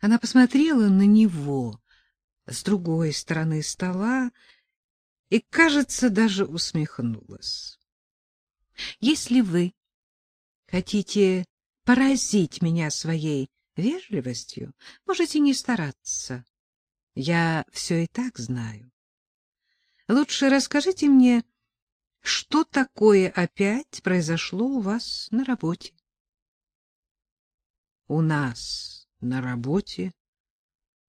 Она посмотрела на него с другой стороны стола и, кажется, даже усмехнулась. Если вы хотите поразить меня своей вежливостью, можете не стараться. Я все и так знаю. Лучше расскажите мне, что такое опять произошло у вас на работе. У нас на работе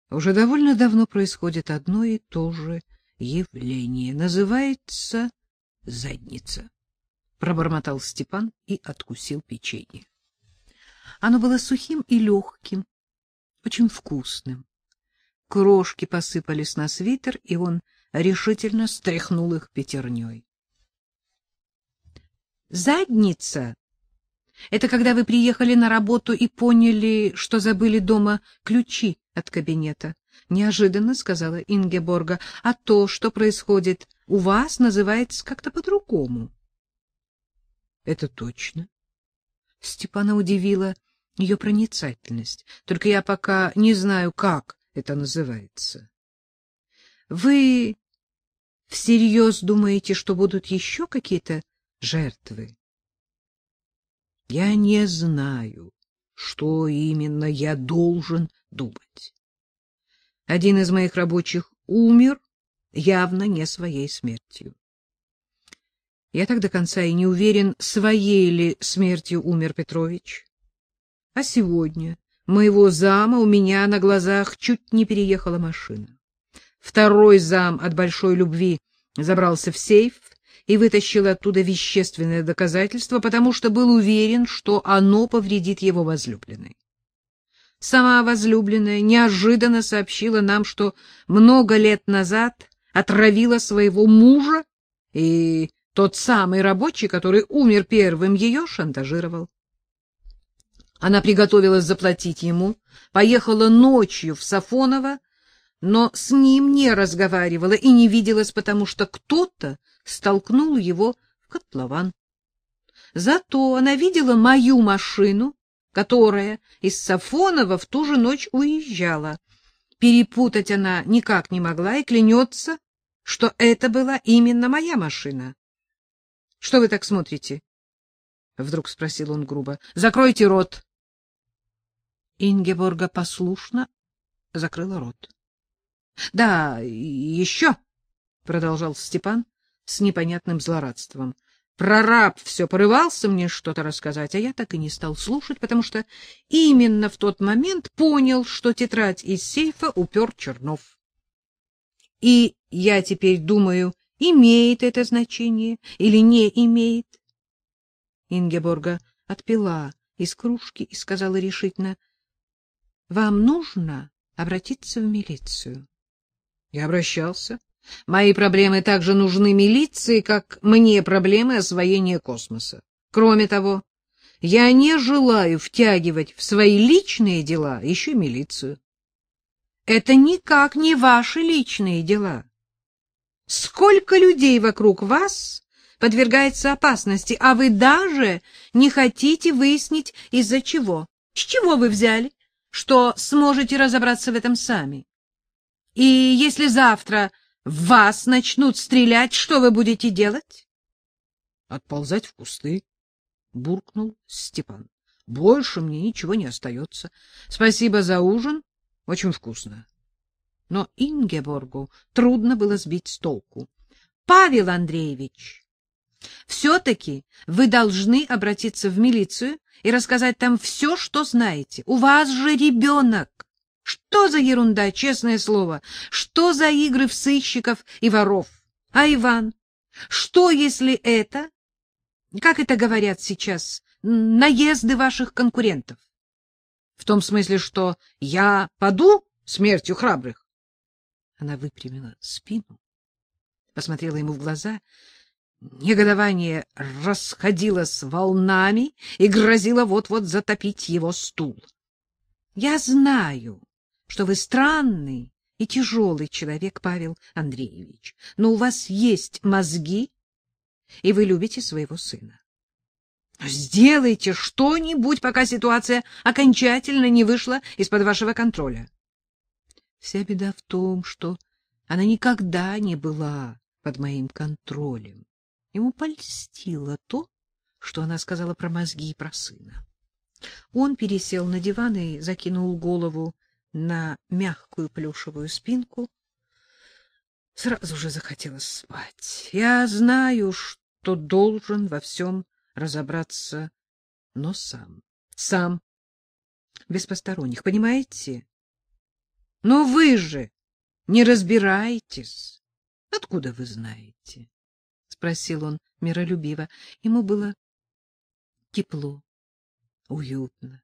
уже довольно давно происходит одно и то же явление. Называется задница. Пробормотал Степан и откусил печенье. Оно было сухим и легким, очень вкусным. Крошки посыпались на свитер, и он решительно стряхнул их пятерней. Задница — это когда вы приехали на работу и поняли, что забыли дома ключи от кабинета. Неожиданно сказала Ингеборга, а то, что происходит у вас, называется как-то по-другому. Это точно. Степана удивила ее проницательность. Только я пока не знаю, как это называется. Вы всерьез думаете, что будут еще какие-то жертвы? Я не знаю, что именно я должен думать. Один из моих рабочих умер явно не своей смертью. Я так до конца и не уверен, своей ли смертью умер Петрович. А сегодня моего зама у меня на глазах чуть не переехала машина. Второй зам от большой любви забрался в сейф и вытащил оттуда вещественное доказательство, потому что был уверен, что оно повредит его возлюбленной. Сама возлюбленная неожиданно сообщила нам, что много лет назад отравила своего мужа, и тот самый рабочий, который умер первым, ее шантажировал. Она приготовилась заплатить ему, поехала ночью в Сафоново, но с ним не разговаривала и не виделась, потому что кто-то столкнул его в котлован. Зато она видела мою машину, которая из Сафонова в ту же ночь уезжала. Перепутать она никак не могла и клянется, что это была именно моя машина. — Что вы так смотрите? — вдруг спросил он грубо. — Закройте рот. Ингеборга послушно закрыла рот. — Да, еще, — продолжал Степан с непонятным злорадством. Прораб все порывался мне что-то рассказать, а я так и не стал слушать, потому что именно в тот момент понял, что тетрадь из сейфа упер Чернов. И я теперь думаю, имеет это значение или не имеет. Ингеборга отпила из кружки и сказала решительно, — Вам нужно обратиться в милицию. Я обращался. Мои проблемы также нужны милиции, как мне проблемы освоения космоса. Кроме того, я не желаю втягивать в свои личные дела еще милицию. Это никак не ваши личные дела. Сколько людей вокруг вас подвергается опасности, а вы даже не хотите выяснить, из-за чего. С чего вы взяли, что сможете разобраться в этом сами? И если завтра в вас начнут стрелять, что вы будете делать? Отползать в кусты, буркнул Степан. Больше мне ничего не остается. Спасибо за ужин, очень вкусно. Но Ингеборгу трудно было сбить с толку. Павел Андреевич, все-таки вы должны обратиться в милицию и рассказать там все, что знаете. У вас же ребенок. Что за ерунда, честное слово? Что за игры в сыщиков и воров? А Иван? Что, если это, как это говорят сейчас, наезды ваших конкурентов? В том смысле, что я паду смертью храбрых? Она выпрямила спину, посмотрела ему в глаза. Негодование расходилось волнами и грозило вот-вот затопить его стул. — Я знаю, что вы странный и тяжелый человек, Павел Андреевич, но у вас есть мозги, и вы любите своего сына. Сделайте что-нибудь, пока ситуация окончательно не вышла из-под вашего контроля. Вся беда в том, что она никогда не была под моим контролем. Ему польстило то, что она сказала про мозги и про сына. Он пересел на диван и закинул голову на мягкую плюшевую спинку. Сразу же захотелось спать. Я знаю, что должен во всем разобраться, но сам, сам, без посторонних, понимаете? Но вы же не разбираетесь. Откуда вы знаете? спросил он миролюбиво. Ему было тепло, уютно.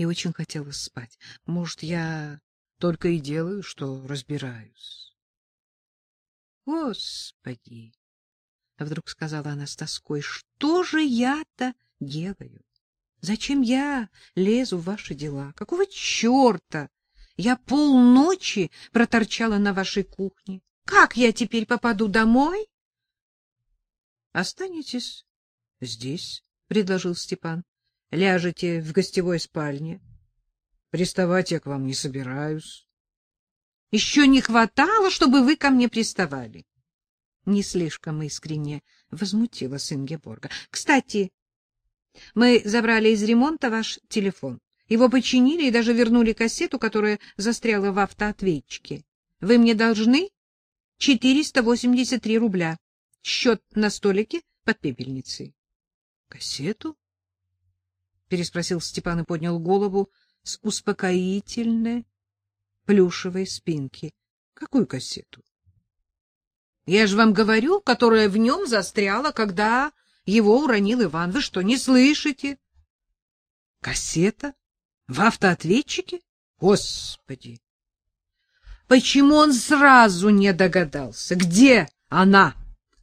И очень хотелось спать. Может, я только и делаю, что разбираюсь. Господи, вдруг сказала она с тоской. Что же я-то делаю? Зачем я лезу в ваши дела? Какого черта? Я полночи проторчала на вашей кухне. Как я теперь попаду домой? Останетесь здесь, предложил Степан. Ляжете в гостевой спальне. Приставать я к вам не собираюсь. Еще не хватало, чтобы вы ко мне приставали. Не слишком искренне возмутилась Ингеборга. Кстати, мы забрали из ремонта ваш телефон. Его починили и даже вернули кассету, которая застряла в автоответчике. Вы мне должны 483 рубля. Счет на столике под пепельницей. Кассету? Переспросил Степан и поднял голову с успокоительной плюшевой спинки. Какую кассету? Я же вам говорю, которая в нем застряла, когда его уронил Иван. Вы что, не слышите? Кассета в автоответчике? Господи. Почему он сразу не догадался? Где она?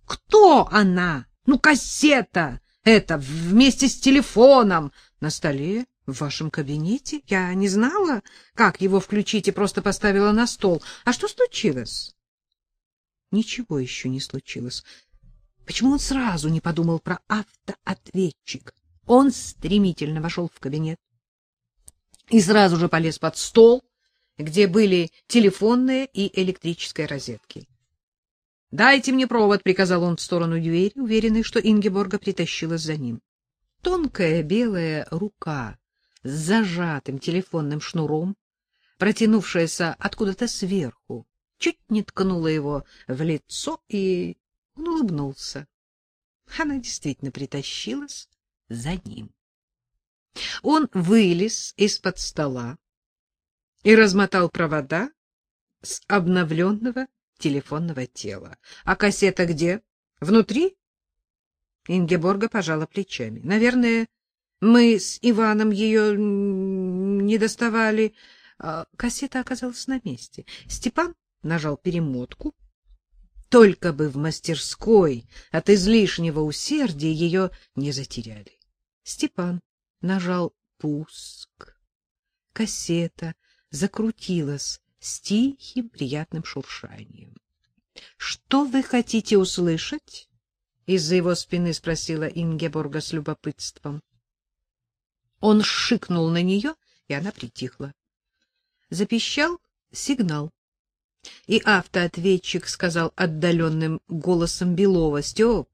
Кто она? Ну, кассета эта вместе с телефоном на столе в вашем кабинете. Я не знала, как его включить, и просто поставила на стол. А что случилось? Ничего еще не случилось. Почему он сразу не подумал про автоответчик? Он стремительно вошел в кабинет и сразу же полез под стол, где были телефонные и электрические розетки. "Дайте мне провод", приказал он в сторону двери, уверенный, что Ингеборга притащилась за ним. Тонкая белая рука с зажатым телефонным шнуром, протянувшаяся откуда-то сверху, чуть не ткнула его в лицо, и он улыбнулся. Она действительно притащилась за ним. Он вылез из-под стола и размотал провода с обновленного телефонного тела. А кассета где? Внутри? Ингеборга пожала плечами. Наверное, мы с Иваном ее не доставали. А кассета оказалась на месте. Степан нажал перемотку. Только бы в мастерской от излишнего усердия ее не затеряли. Степан нажал пуск. Кассета закрутилась с тихим приятным шуршанием. — Что вы хотите услышать? Из-за его спины спросила Ингеборга с любопытством. Он шикнул на нее, и она притихла. Запищал сигнал. И автоответчик сказал отдаленным голосом Белова: "Стёп,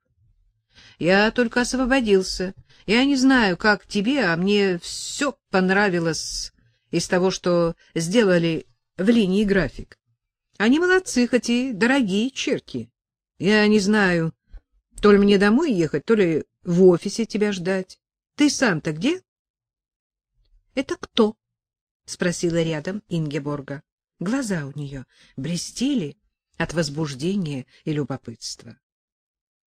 я только освободился. Я не знаю, как тебе, а мне все понравилось из того, что сделали в линии график. Они молодцы, хоть и дорогие черти. Я не знаю, то ли мне домой ехать, то ли в офисе тебя ждать. Ты сам-то где? — Это кто? — спросила рядом Ингеборга. Глаза у нее блестели от возбуждения и любопытства.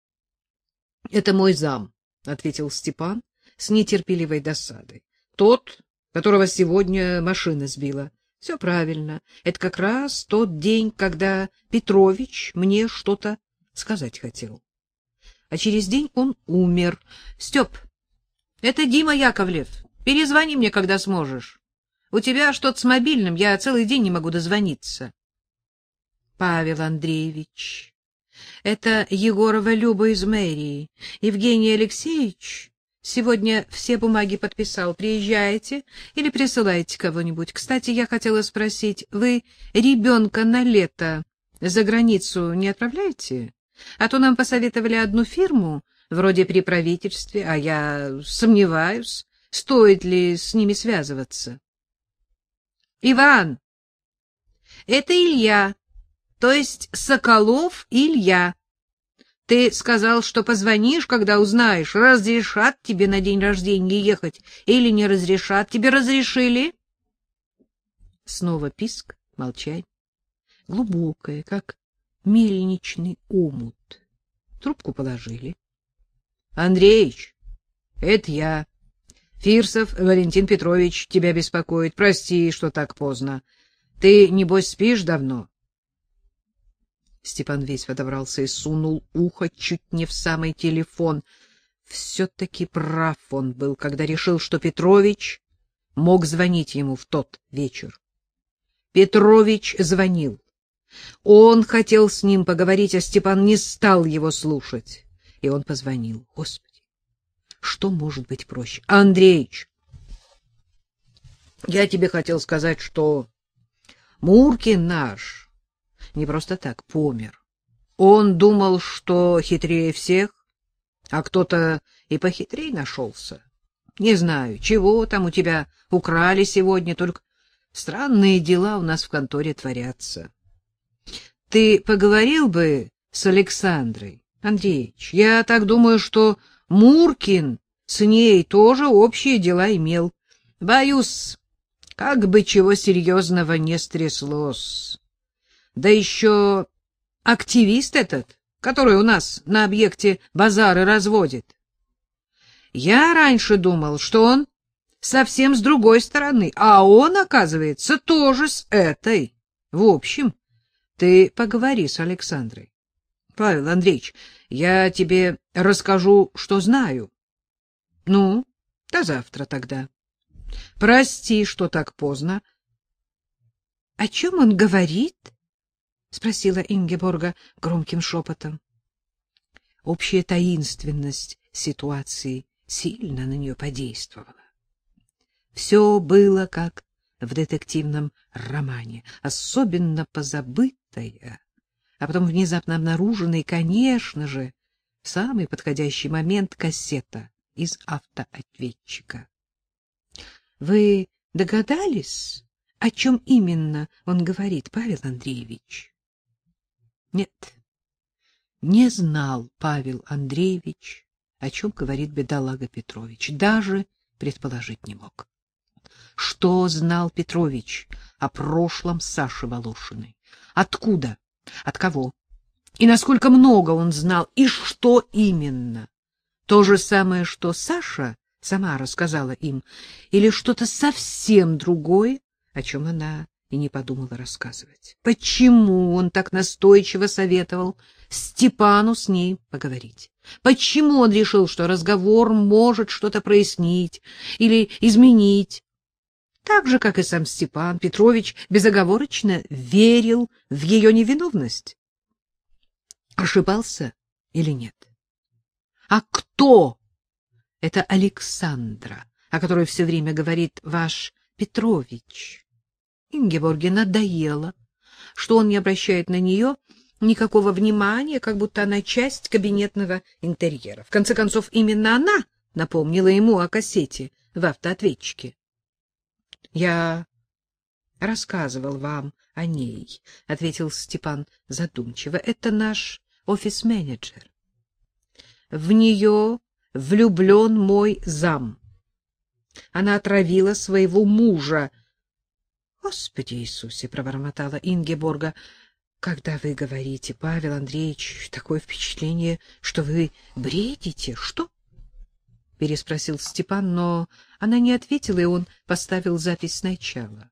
— Это мой зам, — ответил Степан с нетерпеливой досадой. — Тот, которого сегодня машина сбила. Все правильно. Это как раз тот день, когда Петрович мне что-то сказать хотел а через день он умер. Степ, это Дима Яковлев. Перезвони мне, когда сможешь. У тебя что-то с мобильным, я целый день не могу дозвониться. Павел Андреевич, это Егорова Люба из мэрии. Евгений Алексеевич сегодня все бумаги подписал. Приезжаете или присылаете кого-нибудь? Кстати, я хотела спросить, вы ребенка на лето за границу не отправляете? А то нам посоветовали одну фирму, вроде при правительстве, а я сомневаюсь, стоит ли с ними связываться. Иван, это Илья, то есть Соколов Илья. Ты сказал, что позвонишь, когда узнаешь, разрешат тебе на день рождения ехать или не разрешат. Тебе разрешили? Снова писк, молчание. Глубокое, как мельничный омут. Трубку положили. — Андреич, это я. Фирсов Валентин Петрович тебя беспокоит. Прости, что так поздно. Ты, небось, спишь давно? Степан весь подобрался и сунул ухо чуть не в самый телефон. Все-таки прав он был, когда решил, что Петрович мог звонить ему в тот вечер. Петрович звонил. Он хотел с ним поговорить, а Степан не стал его слушать. И он позвонил. Господи, что может быть проще? Андреич, я тебе хотел сказать, что Муркин наш не просто так помер. Он думал, что хитрее всех, а кто-то и похитрей нашелся. Не знаю, чего там у тебя украли сегодня, только странные дела у нас в конторе творятся. Ты поговорил бы с Александрой, Андреевич? Я так думаю, что Муркин с ней тоже общие дела имел. Боюсь, как бы чего серьезного не стряслось. Да еще активист этот, который у нас на объекте базары разводит. Я раньше думал, что он совсем с другой стороны, а он, оказывается, тоже с этой. В общем, ты поговори с Александрой. Павел Андреевич, я тебе расскажу, что знаю. Ну, до завтра тогда. Прости, что так поздно. О чем он говорит? спросила Ингеборга громким шепотом. Общая таинственность ситуации сильно на нее подействовала. Все было как в детективном романе, особенно позабытая, а потом внезапно обнаруженная, конечно же, в самый подходящий момент кассета из автоответчика. — Вы догадались, о чем именно он говорит, Павел Андреевич? Нет, не знал Павел Андреевич, о чем говорит бедолага Петрович, даже предположить не мог. Что знал Петрович о прошлом Саши Волошиной? Откуда? От кого? И насколько много он знал, и что именно? То же самое, что Саша сама рассказала им, или что-то совсем другое, о чем она и не подумала рассказывать. Почему он так настойчиво советовал Степану с ней поговорить? Почему он решил, что разговор может что-то прояснить или изменить? Так же, как и сам Степан Петрович безоговорочно верил в ее невиновность. Ошибался или нет? А кто это Александра, о которой все время говорит ваш Петрович? Ингеборге надоело, что он не обращает на нее никакого внимания, как будто она часть кабинетного интерьера. В конце концов, именно она напомнила ему о кассете в автоответчике. — Я рассказывал вам о ней, — ответил Степан задумчиво. — Это наш офис-менеджер. В нее влюблен мой зам. Она отравила своего мужа, Господи Иисусе, пробормотала Ингеборга. Когда вы говорите, Павел Андреевич, такое впечатление, что вы бредите. Что? Переспросил Степан, но она не ответила, и он поставил запись сначала.